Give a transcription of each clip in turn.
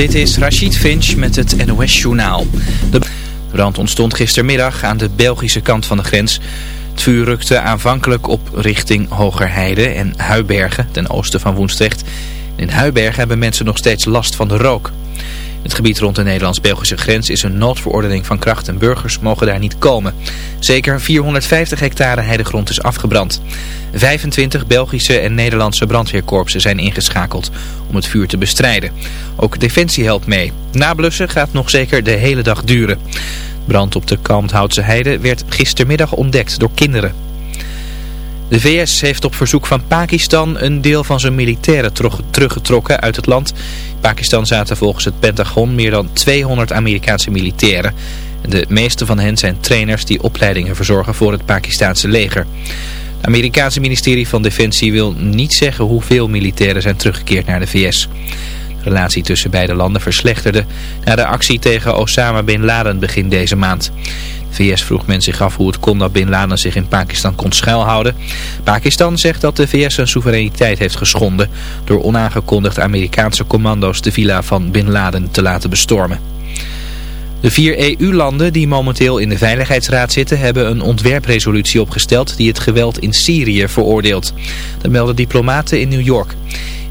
Dit is Rachid Finch met het NOS-journaal. De brand ontstond gistermiddag aan de Belgische kant van de grens. Het vuur rukte aanvankelijk op richting Hogerheide en Huibergen, ten oosten van Woensdrecht. In Huibergen hebben mensen nog steeds last van de rook. Het gebied rond de Nederlands-Belgische grens is een noodverordening van kracht en burgers mogen daar niet komen. Zeker 450 hectare heidegrond is afgebrand. 25 Belgische en Nederlandse brandweerkorpsen zijn ingeschakeld om het vuur te bestrijden. Ook Defensie helpt mee. Nablussen gaat nog zeker de hele dag duren. Brand op de Kalmthoutse heide werd gistermiddag ontdekt door kinderen. De VS heeft op verzoek van Pakistan een deel van zijn militairen teruggetrokken uit het land. In Pakistan zaten volgens het Pentagon meer dan 200 Amerikaanse militairen. De meeste van hen zijn trainers die opleidingen verzorgen voor het Pakistanse leger. Het Amerikaanse ministerie van Defensie wil niet zeggen hoeveel militairen zijn teruggekeerd naar de VS. De relatie tussen beide landen verslechterde na de actie tegen Osama Bin Laden begin deze maand. VS vroeg men zich af hoe het kon dat Bin Laden zich in Pakistan kon schuilhouden. Pakistan zegt dat de VS zijn soevereiniteit heeft geschonden door onaangekondigd Amerikaanse commando's de villa van Bin Laden te laten bestormen. De vier EU-landen die momenteel in de Veiligheidsraad zitten hebben een ontwerpresolutie opgesteld die het geweld in Syrië veroordeelt. Dat melden diplomaten in New York.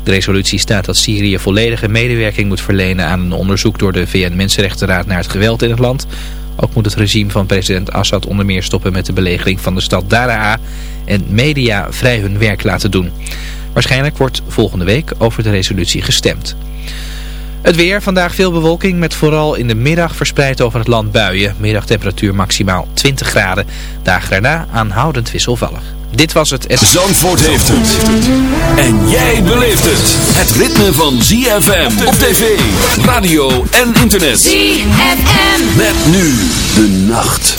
De resolutie staat dat Syrië volledige medewerking moet verlenen aan een onderzoek door de VN-Mensenrechtenraad naar het geweld in het land. Ook moet het regime van president Assad onder meer stoppen met de belegering van de stad Daraa en media vrij hun werk laten doen. Waarschijnlijk wordt volgende week over de resolutie gestemd. Het weer, vandaag veel bewolking met vooral in de middag verspreid over het land buien. Middagtemperatuur maximaal 20 graden. Dagen daarna aanhoudend wisselvallig. Dit was het... Zandvoort heeft het. En jij beleeft het. Het ritme van ZFM op tv, radio en internet. ZFM. Met nu de nacht.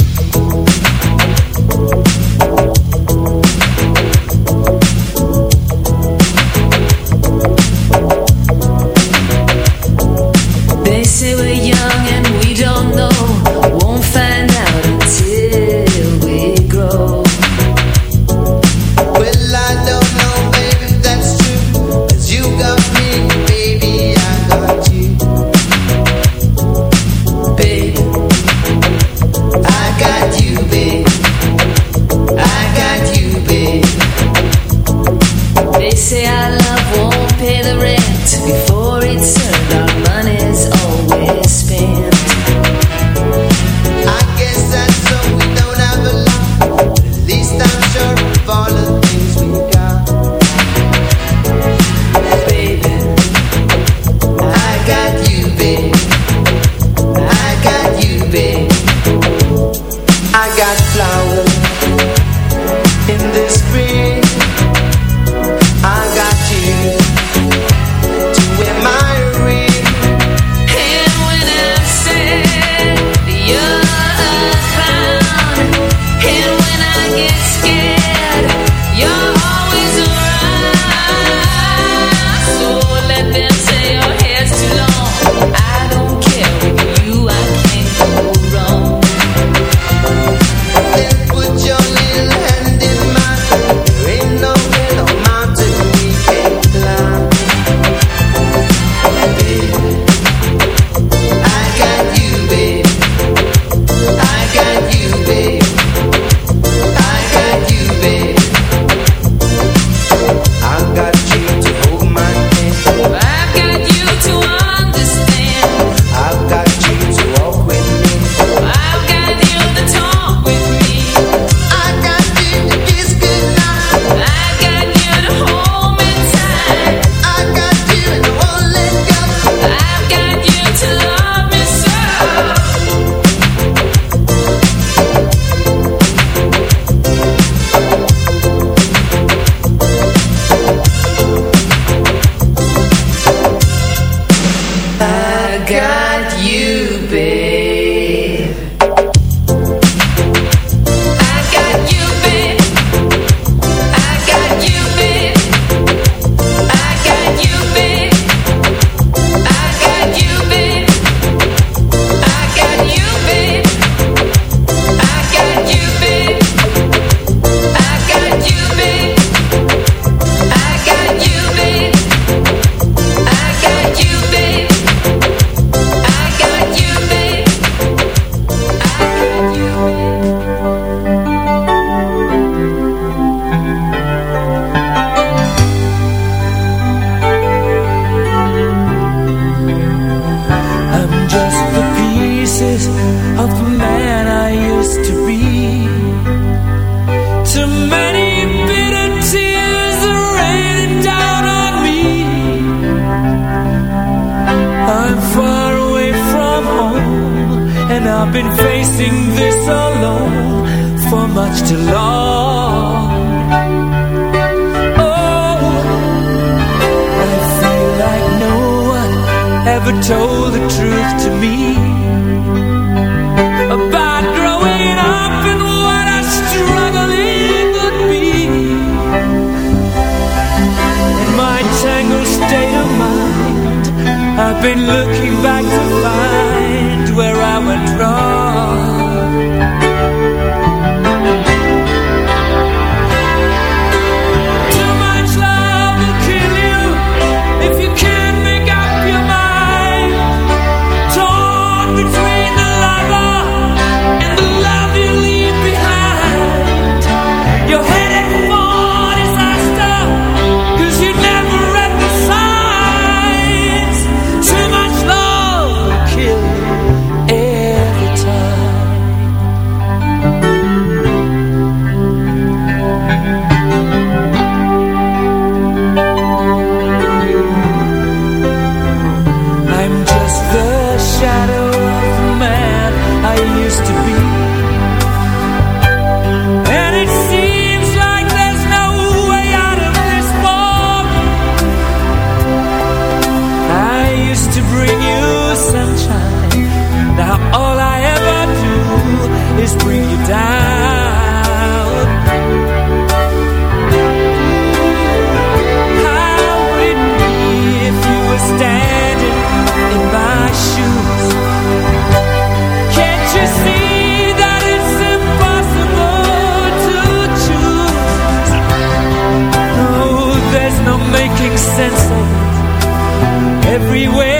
much too long Oh, I feel like no one ever told the truth to me About growing up and what a struggle it be. In my tangled state of mind I've been looking back everywhere.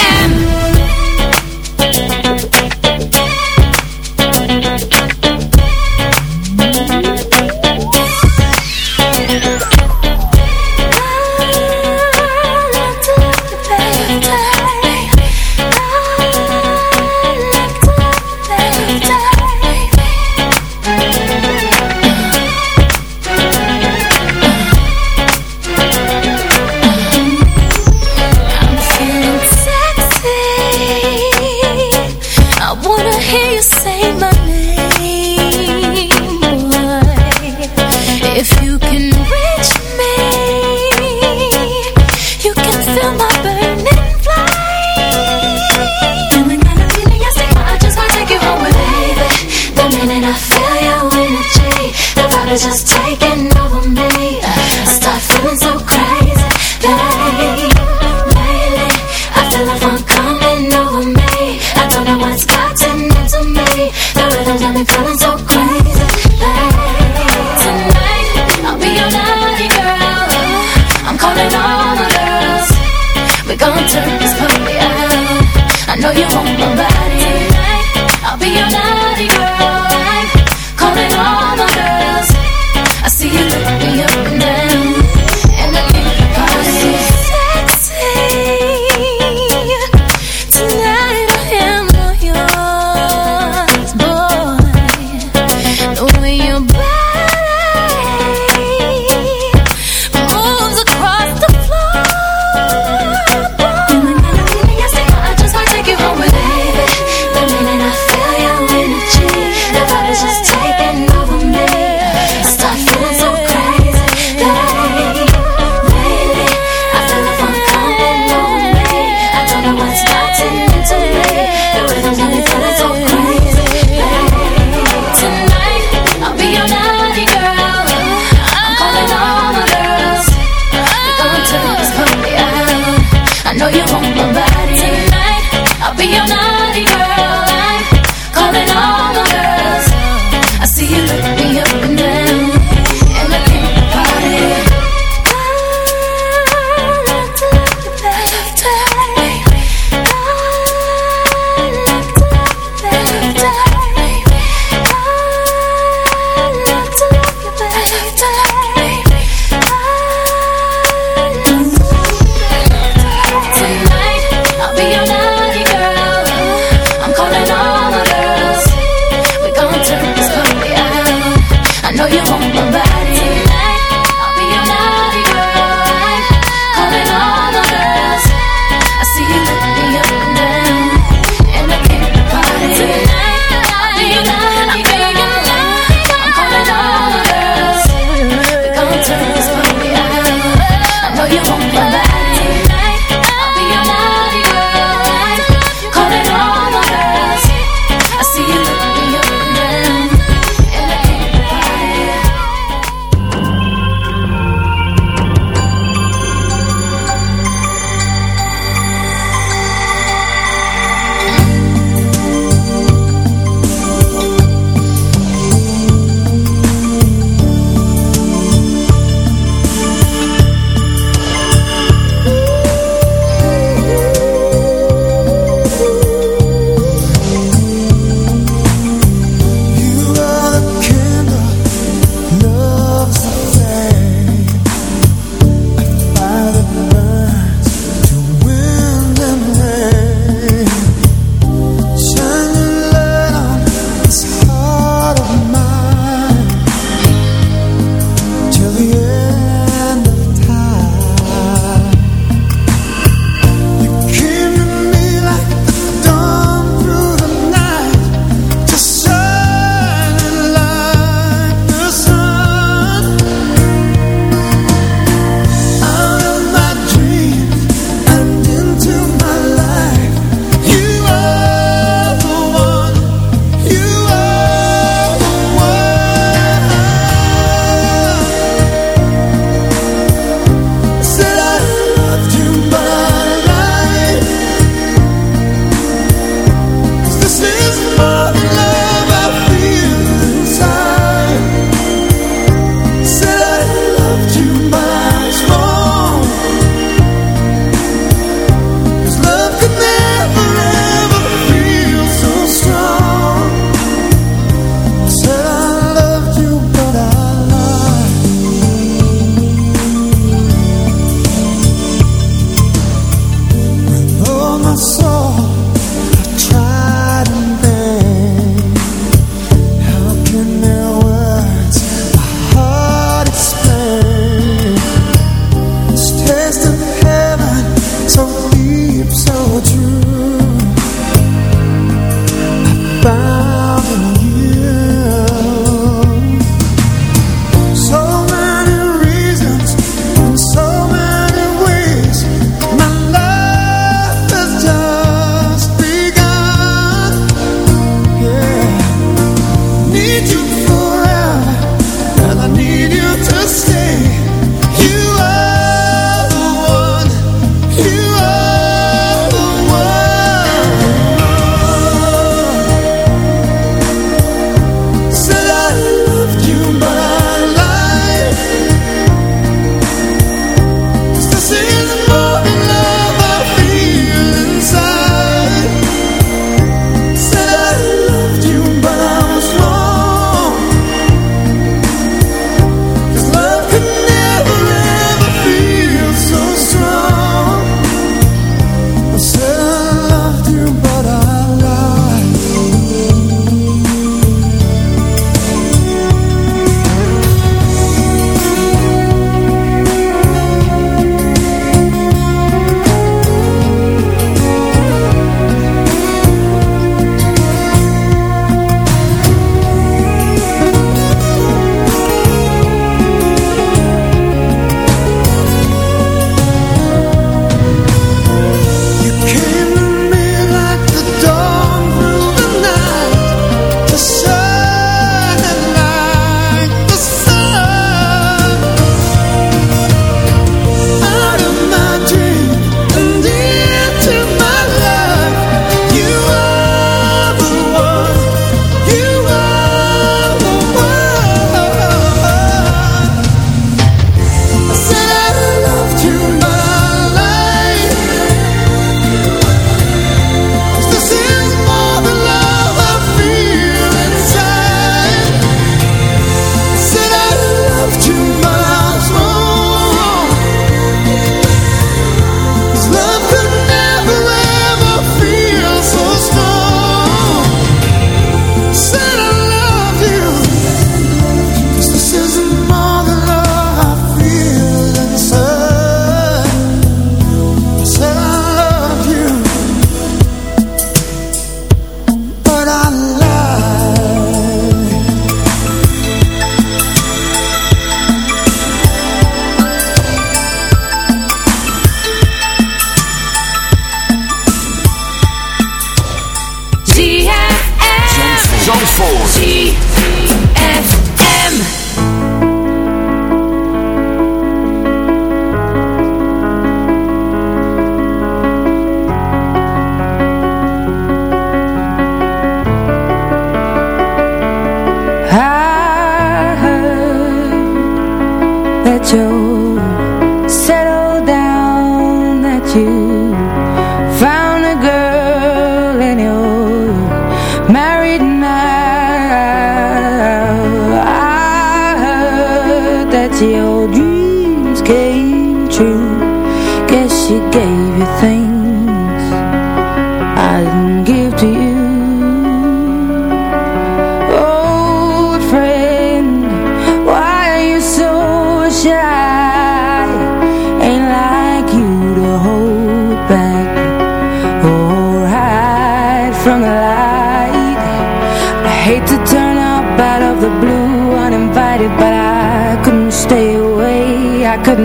Zandvoort.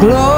glory.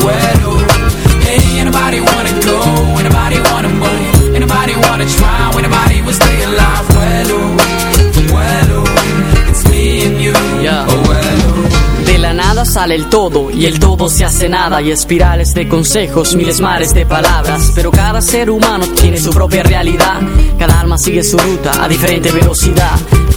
Oh, well, ooh. Hey, anybody wanna go? Anybody wanna move? Anybody wanna try? Anybody will stay alive. Ooh, from well, ooh, it's me and you. Yeah. Oh, well, ooh. De la nada sale el todo y el todo se hace nada y espirales de consejos, miles mares de palabras. Pero cada ser humano tiene su propia realidad, cada alma sigue su ruta a diferente velocidad.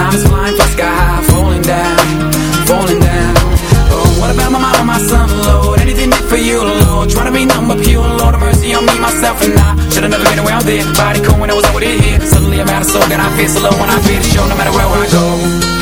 Time is flying, fly sky high, falling down, falling down. Oh, what about my mama, my son, Lord? Anything for you, Lord? Trying to be number pure, Lord, have mercy on me, myself, and I. Should've never been around there. Body cool when I was out with it here. Suddenly I'm out of soul, and I feel so low when I feel the show, no matter where I go.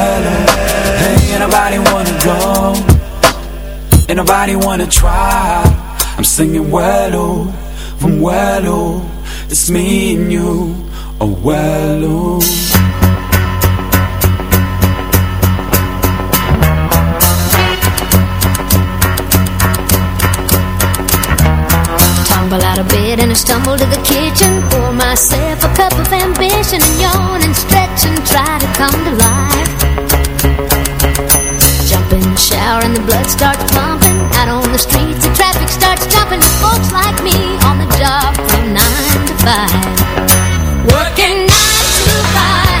Ooh. Hey, anybody wanna go? Anybody wanna try? I'm singing well, ooh, from well, ooh, it's me and you. Oh, well, ooh. Tumble out of bed and I stumble to the kitchen. Pour myself a cup of ambition and yawn and stretch and try to come to life shower and the blood starts pumping Out on the streets. The traffic starts jumping. Folks like me on the job from 9 to 5 Working 9 to 5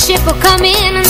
ship will come in